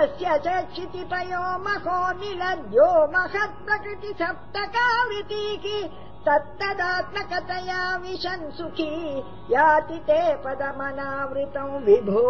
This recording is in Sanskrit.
यस्य च क्षितिपयो महो निलद्यो महत् प्रकृतिसप्तकावृतीः तत्तदात्मकतया विशंसुखी याति ते पदमनावृतम् विभो